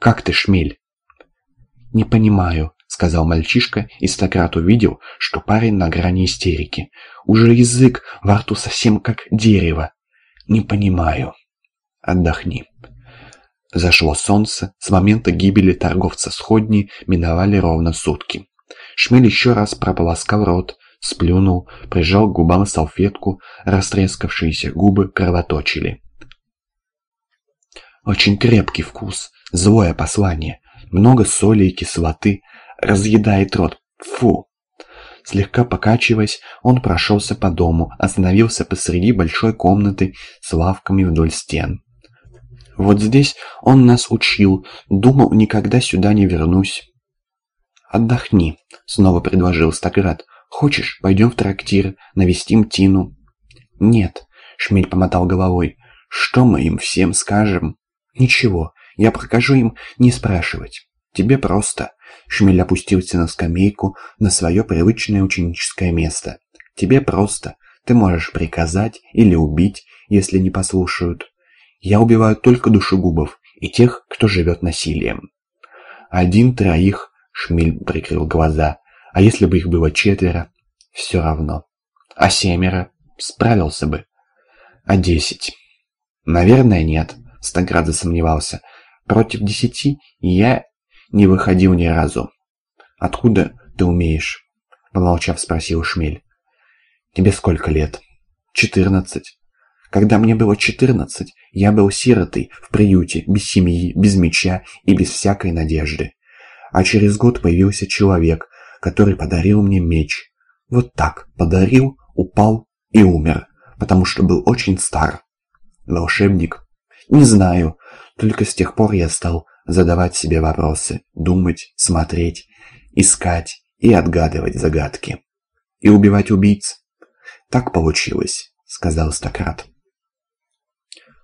Как ты, шмель?» «Не понимаю», — сказал мальчишка, и Стократ увидел, что парень на грани истерики. Уже язык во рту совсем как дерево. «Не понимаю». «Отдохни». Зашло солнце, с момента гибели торговца сходни миновали ровно сутки. Шмель еще раз прополоскал рот, сплюнул, прижал к губам салфетку, растрескавшиеся губы кровоточили. Очень крепкий вкус, злое послание, много соли и кислоты, разъедает рот. Фу! Слегка покачиваясь, он прошелся по дому, остановился посреди большой комнаты с лавками вдоль стен. Вот здесь он нас учил, думал, никогда сюда не вернусь. «Отдохни», — снова предложил Стократ. «Хочешь, пойдем в трактир, навестим Тину?» «Нет», — Шмель помотал головой. «Что мы им всем скажем?» «Ничего, я прокажу им не спрашивать. Тебе просто». Шмель опустился на скамейку, на свое привычное ученическое место. «Тебе просто. Ты можешь приказать или убить, если не послушают. Я убиваю только душегубов и тех, кто живет насилием. Один троих Шмель прикрыл глаза. А если бы их было четверо? Все равно. А семеро? Справился бы. А десять? Наверное, нет. Стаград засомневался. Против десяти я не выходил ни разу. Откуда ты умеешь? Помолчав, спросил Шмель. Тебе сколько лет? Четырнадцать. Когда мне было четырнадцать, я был сиротой в приюте, без семьи, без меча и без всякой надежды. А через год появился человек, который подарил мне меч. Вот так, подарил, упал и умер, потому что был очень стар. Волшебник? Не знаю, только с тех пор я стал задавать себе вопросы, думать, смотреть, искать и отгадывать загадки. И убивать убийц. Так получилось, сказал Стократ.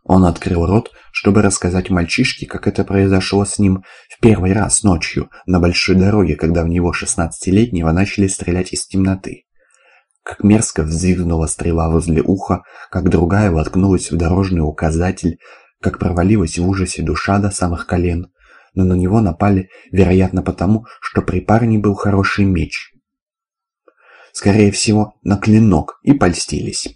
Он открыл рот, чтобы рассказать мальчишке, как это произошло с ним в первый раз ночью на большой дороге, когда в него шестнадцатилетнего начали стрелять из темноты. Как мерзко взвизгнула стрела возле уха, как другая воткнулась в дорожный указатель, как провалилась в ужасе душа до самых колен, но на него напали, вероятно, потому, что при парне был хороший меч. Скорее всего, на клинок и польстились.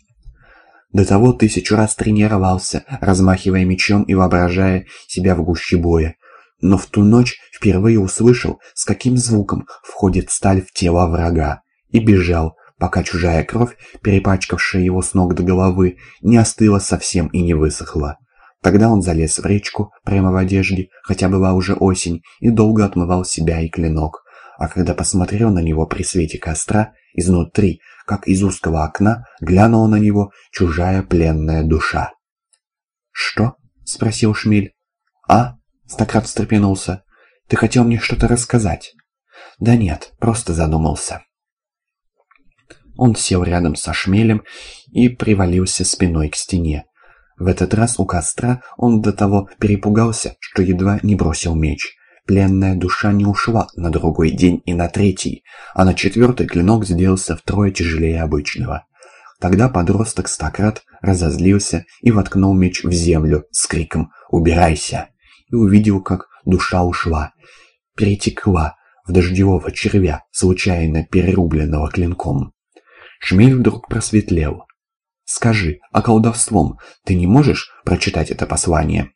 До того тысячу раз тренировался, размахивая мечом и воображая себя в гуще боя. Но в ту ночь впервые услышал, с каким звуком входит сталь в тело врага, и бежал, пока чужая кровь, перепачкавшая его с ног до головы, не остыла совсем и не высохла. Тогда он залез в речку, прямо в одежде, хотя была уже осень, и долго отмывал себя и клинок. А когда посмотрел на него при свете костра, изнутри, как из узкого окна глянула на него чужая пленная душа. «Что?» — спросил Шмель. «А?» — Стократ встрепенулся. «Ты хотел мне что-то рассказать?» «Да нет, просто задумался». Он сел рядом со Шмелем и привалился спиной к стене. В этот раз у костра он до того перепугался, что едва не бросил меч. Пленная душа не ушла на другой день и на третий, а на четвертый клинок сделался втрое тяжелее обычного. Тогда подросток Стократ разозлился и воткнул меч в землю с криком «Убирайся!» и увидел, как душа ушла, перетекла в дождевого червя, случайно перерубленного клинком. Шмель вдруг просветлел. «Скажи, а колдовством ты не можешь прочитать это послание?»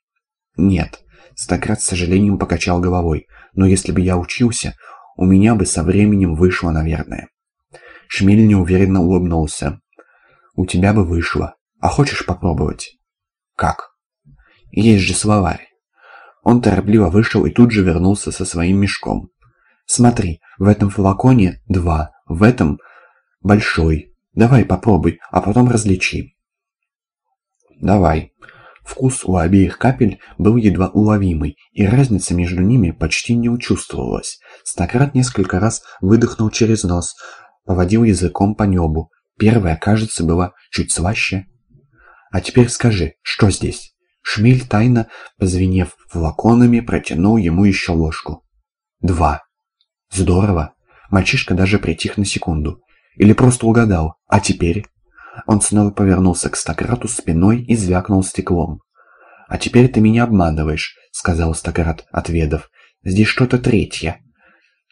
«Нет», Стократ с сожалением покачал головой. «Но если бы я учился, у меня бы со временем вышло, наверное». Шмель неуверенно улыбнулся. «У тебя бы вышло. А хочешь попробовать?» «Как?» «Есть же словарь». Он торопливо вышел и тут же вернулся со своим мешком. «Смотри, в этом флаконе два, в этом большой. Давай попробуй, а потом различи». «Давай». Вкус у обеих капель был едва уловимый, и разница между ними почти не учувствовалась. Стократ несколько раз выдохнул через нос, поводил языком по небу. Первая, кажется, была чуть слаще. «А теперь скажи, что здесь?» Шмель, тайно позвенев флаконами, протянул ему еще ложку. «Два». «Здорово». Мальчишка даже притих на секунду. Или просто угадал. «А теперь?» Он снова повернулся к Стократу спиной и звякнул стеклом. «А теперь ты меня обманываешь», сказал Стократ, отведав. «Здесь что-то третье».